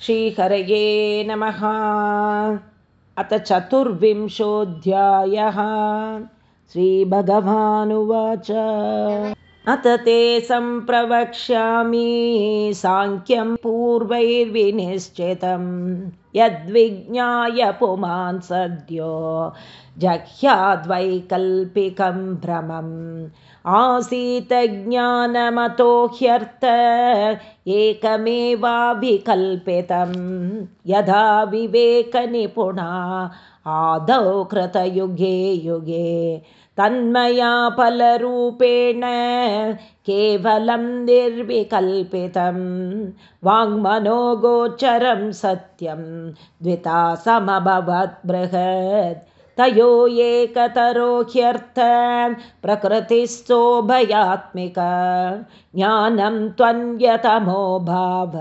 श्रीहरये नमः। अथ चतुर्विंशोऽध्यायः। श्रीभगवानुवाच। अथ ते सम्प्रवक्ष्यामि साङ्ख्यं पूर्वैर्विनिश्चितं। यद्विज्ञाय पुमान् सद्यो जह्याद्वैकल्पिकं भ्रमम् आसीत ज्ञानमतो ह्यर्थ एकमेवाभिकल्पितं यदा विवेकनिपुणा आदौ कृतयुगे युगे तन्मया फलरूपेण केवलं निर्विकल्पितं वाङ्मनोगोचरं सत्यं द्विता समभवत् बृहत् तयो एकतरो ह्यर्थ प्रकृतिस्थोभयात्मिक ज्ञानं त्वन्यतमो भाव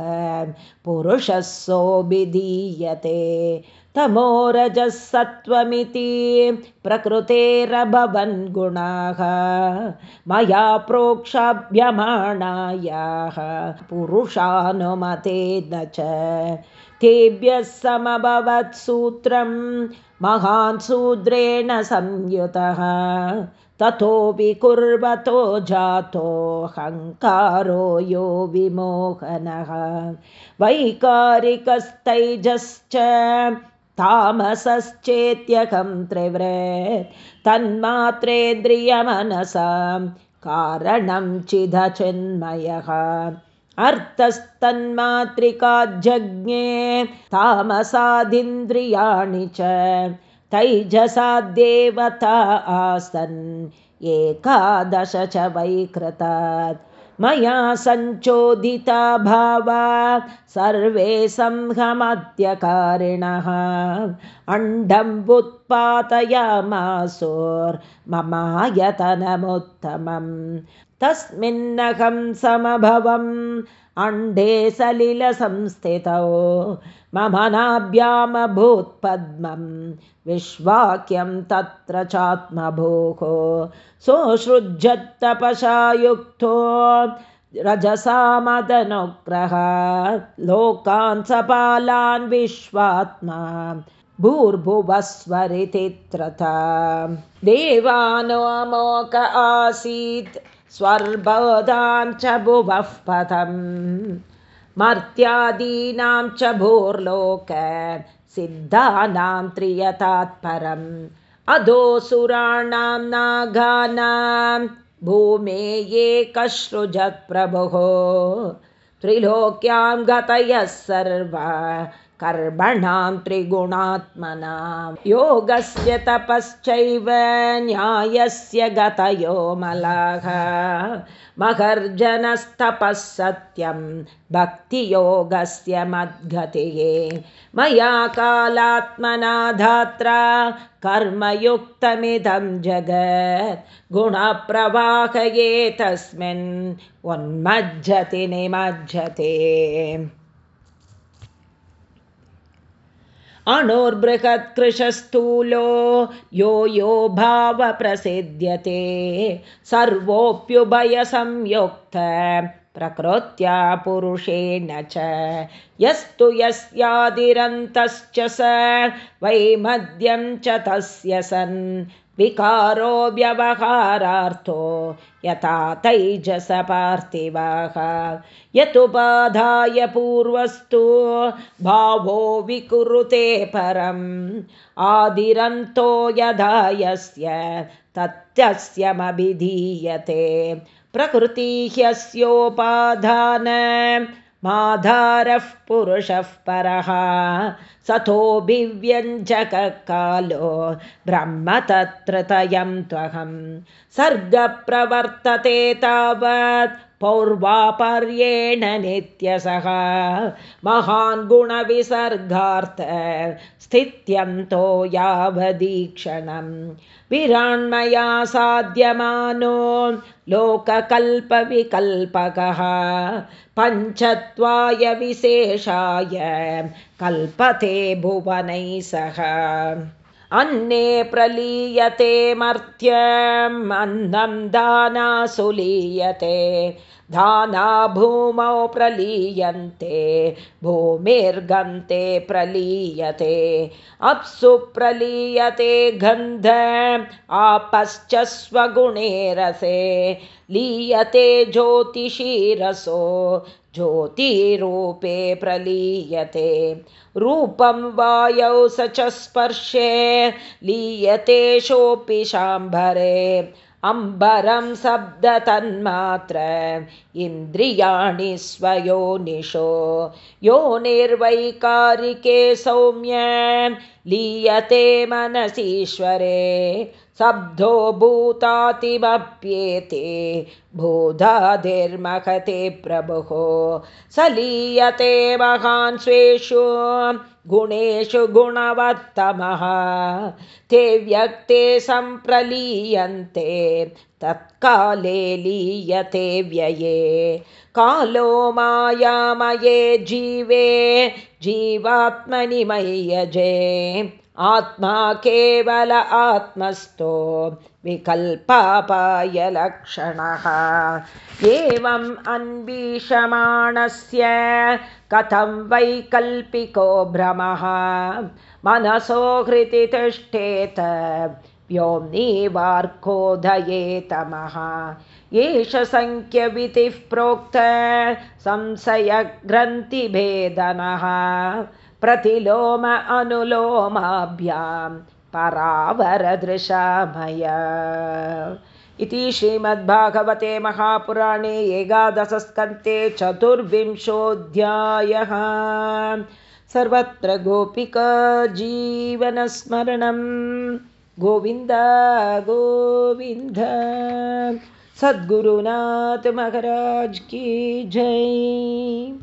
पुरुषः सोऽभिधीयते तमो रजः सत्त्वमिति प्रकृतेरभवन् गुणाः मया प्रोक्षाभ्यमाणायाः पुरुषानुमतेन च। तेभ्यः समभवत् सूत्रं महान् सूद्रेण संयुतः ततो विकुर्वतो जातोऽहङ्कारो यो विमोहनः। वैकारिकस्तैजश्च तामसश्चेत्यकं त्रिव्रत् तन्मात्रेन्द्रियमनसां कारणं चिदचिन्मयः। अर्थस्तन्मात्रिकाज्ञे तामसादिन्द्रियाणि च तैजसा देवता आसन् एकादश च वैकृतात् मया सञ्चोदिता भावा सर्वे संहमद्यकारिणः। अण्डम्बुत्पातयामासोर्ममायतनमुत्तमम् तस्मिन्नहं समभवम्। अण्डे सलिलसंस्थितौ मम नाभ्यामभूत्पद्मं विश्वाक्यं तत्र चात्मभोः सोऽसृज्यत्तपशा युक्तो रजसा मदनुग्रह लोकान् सपालान् विश्वात्मा भूर्भुवस्वरितित्रता देवानो अमोक आसीत् स्वर्बोधां च भुवः पथम् मर्त्यादीनां च भूर्लोक सिद्धानां त्रियतात्परम्। अधोसुराणां नागानां भूमे एकसृजत्प्रभुः त्रिलोक्यां गतयः सर्वा कर्मणां त्रिगुणात्मनां योगस्य तपश्चैव न्यायस्य गतयो मलाः। महर्जनस्तपः सत्यं भक्तियोगस्य मद्गतिः। मया कालात्मना धात्रा कर्मयुक्तमिदं जगत्। गुणप्रवाहये तस्मिन् उन्मज्जति निमज्जते अणुर्बृहत्कृशस्थूलो यो यो भावप्रसिद्ध्यते। सर्वोऽप्युभयसंयुक्त प्रकृत्या पुरुषेण च। यस्तु यस्यादिरन्तश्च स वैमद्यं च तस्य सन् विकारो व्यवहारार्थो यथा तैजसपार्थिवाः यतुपाधाय पूर्वस्तु भावो विकुरुते परम्। आदिरन्तो यदा यस्य तत्यस्यमभिधीयते प्रकृति ह्यस्योपाधान माधारः पुरुषः परः सतोऽभिव्यञ्जककालो ब्रह्म तत्रतयं त्वहं। सर्गप्रवर्तते तावत् पौर्वापर्येण नित्यसः। महान् गुणविसर्गार्थ स्थित्यन्तो यावदीक्षणं विराण्मया साध्यमानो लोककल्पविकल्पकः। पञ्चत्वाय विशेषाय कल्पते भुवनैः सह। अन्ने प्रलीयते मर्त्यम् अन्नं दाना सुलीयते धाना भूमौ प्रलीयन्ते भूमिर्गन्ते प्रलीयते। अप्सु प्रलीयते गन्ध आपश्च स्वगुणे रसे। लीयते ज्योतिषीरसो ज्योतिरूपे प्रलीयते। रूपं वायौ स च स्पर्शे लीयते शोऽपि शाम्भरे। अम्बरं शब्दतन्मात्र इन्द्रियाणि स्वयोनिशो यो निर्वैकारिके सौम्य लीयते मनसीश्वरे। शब्दो भूतातिमप्येते बोधाधिर्महते प्रभुः। स लीयते महान् स्वेषु गुणेषु गुणवत्तमः। ते व्यक्ते सम्प्रलीयन्ते तत्काले लीयते व्यये कालो मायामये जीवे जीवात्मनि मय्यजे आत्मा केवल आत्मस्थो विकल्पापायलक्षणः। एवम् अन्वीषमाणस्य कथं वैकल्पिको भ्रमः। मनसो हृति तिष्ठेत व्योम्निवार्कोदयेतमः एष सङ्ख्यवितिः प्रोक्त संशयग्रन्थिभेदनः। प्रतिलोम अनुलोमाभ्यां परावरदृशामय। इति श्रीमद्भागवते महापुराणे एकादशस्कन्ते चतुर्विंशोऽध्यायः। सर्वत्र गोपिका जीवनस्मरणं गोविन्द गोविन्द। सद्गुरुनाथ महाराज की जय